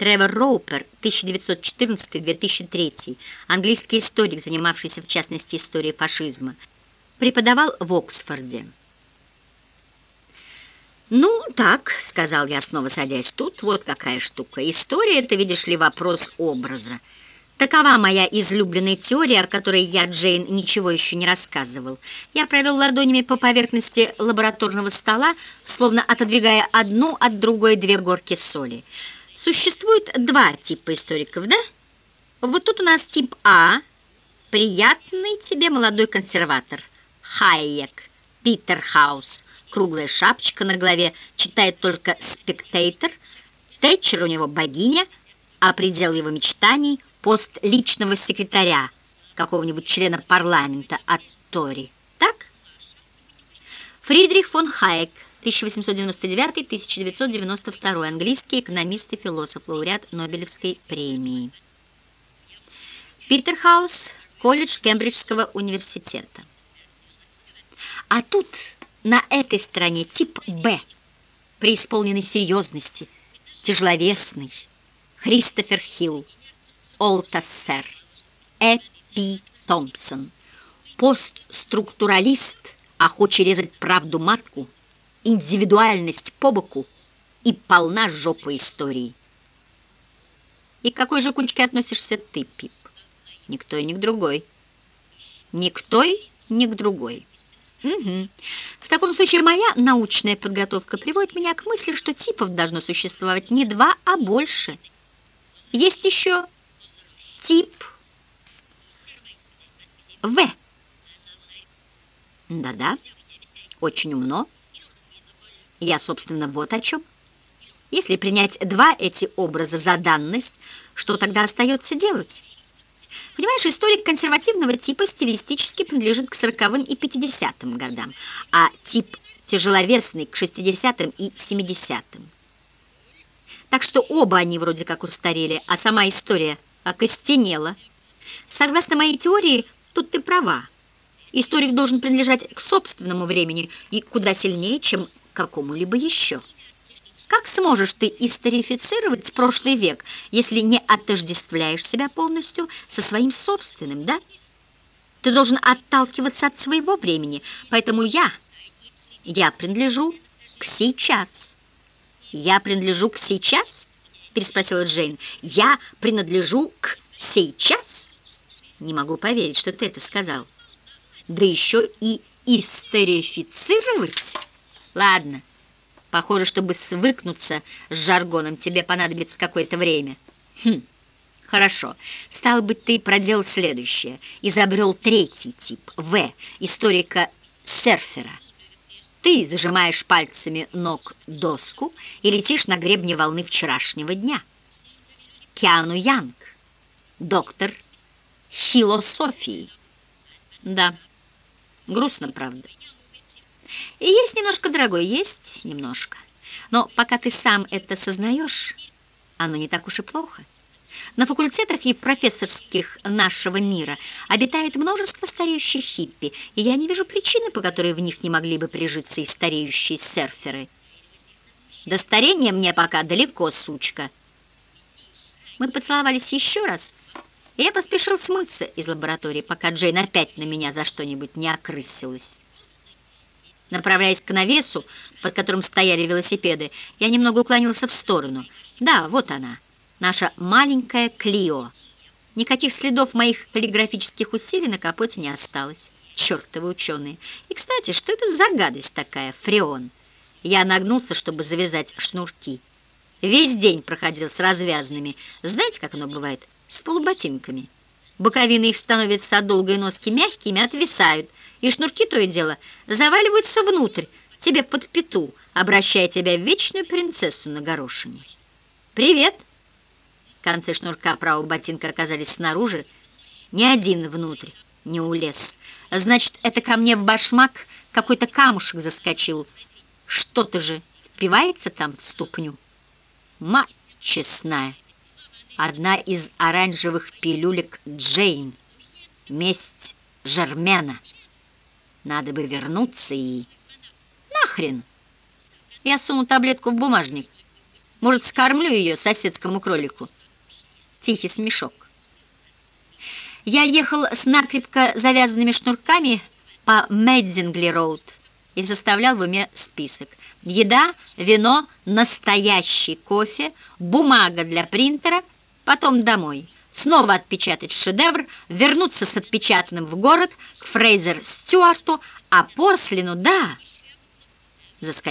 Тревор Роупер, 1914-2003, английский историк, занимавшийся в частности историей фашизма, преподавал в Оксфорде. «Ну, так», — сказал я, снова садясь тут, — «вот какая штука. История — это, видишь ли, вопрос образа. Такова моя излюбленная теория, о которой я, Джейн, ничего еще не рассказывал. Я провел ладонями по поверхности лабораторного стола, словно отодвигая одну от другой две горки соли. Существует два типа историков, да? Вот тут у нас тип А, приятный тебе молодой консерватор, Хайек, Питер Хаус, круглая шапочка на голове, читает только «Спектейтер», Тэтчер у него богиня, а предел его мечтаний – пост личного секретаря какого-нибудь члена парламента от Тори. Так? Фридрих фон Хайек, 1899-1992, английский экономист и философ, лауреат Нобелевской премии. Питер Хаус, колледж Кембриджского университета. А тут, на этой стороне, тип «Б», преисполненный серьезности, тяжеловесный, Христофер Хилл, Олтассер, Э.П. Томпсон, постструктуралист, охочий резать правду матку, индивидуальность по боку и полна жопа истории. И к какой же кучке относишься ты, Пип? Никто и ни к другой. Никто и ни к другой. Угу. В таком случае моя научная подготовка приводит меня к мысли, что типов должно существовать не два, а больше. Есть еще Тип В. Да-да, очень умно. Я, собственно, вот о чем. Если принять два эти образа за данность, что тогда остается делать? Понимаешь, историк консервативного типа стилистически принадлежит к 40-м и 50-м годам, а тип тяжеловесный к 60-м и 70-м. Так что оба они вроде как устарели, а сама история – окостенела. Согласно моей теории, тут ты права. Историк должен принадлежать к собственному времени и куда сильнее, чем какому-либо еще. Как сможешь ты историфицировать прошлый век, если не отождествляешь себя полностью со своим собственным, да? Ты должен отталкиваться от своего времени, поэтому я, я принадлежу к сейчас. Я принадлежу к сейчас? переспросила Джейн. «Я принадлежу к сейчас?» «Не могу поверить, что ты это сказал». «Да еще и историфицировать?» «Ладно, похоже, чтобы свыкнуться с жаргоном, тебе понадобится какое-то время». «Хм, хорошо. Стало быть, ты проделал следующее. Изобрел третий тип, В, историка-серфера». Ты зажимаешь пальцами ног доску и летишь на гребне волны вчерашнего дня. Киану Янг, доктор философии. Да, грустно, правда. И есть немножко, дорогой, есть немножко. Но пока ты сам это сознаешь, оно не так уж и плохо. На факультетах и профессорских нашего мира обитает множество стареющих хиппи, и я не вижу причины, по которой в них не могли бы прижиться и стареющие серферы. До старения мне пока далеко, сучка. Мы поцеловались еще раз, и я поспешил смыться из лаборатории, пока Джейн опять на меня за что-нибудь не окрысилась. Направляясь к навесу, под которым стояли велосипеды, я немного уклонился в сторону. Да, вот она наша маленькая Клио. Никаких следов моих каллиграфических усилий на капоте не осталось. Чертовы ученые. И, кстати, что это за гадость такая, фреон? Я нагнулся, чтобы завязать шнурки. Весь день проходил с развязанными. Знаете, как оно бывает? С полуботинками. Боковины их становятся от долгой носки мягкими, отвисают, и шнурки то и дело заваливаются внутрь, тебе под пету, обращая тебя в вечную принцессу на горошине. «Привет!» Концы шнурка правого ботинка оказались снаружи. Ни один внутрь не улез. Значит, это ко мне в башмак какой-то камушек заскочил. Что-то же впивается там в ступню. Мать честная. Одна из оранжевых пилюлек Джейн. Месть Жермена. Надо бы вернуться и... Нахрен! Я суну таблетку в бумажник. Может, скормлю ее соседскому кролику? Тихий смешок. Я ехал с накрепко завязанными шнурками по Мэддингли-роуд и составлял в уме список. Еда, вино, настоящий кофе, бумага для принтера, потом домой. Снова отпечатать шедевр, вернуться с отпечатанным в город, к Фрейзер Стюарту, а после, ну да, заскочить.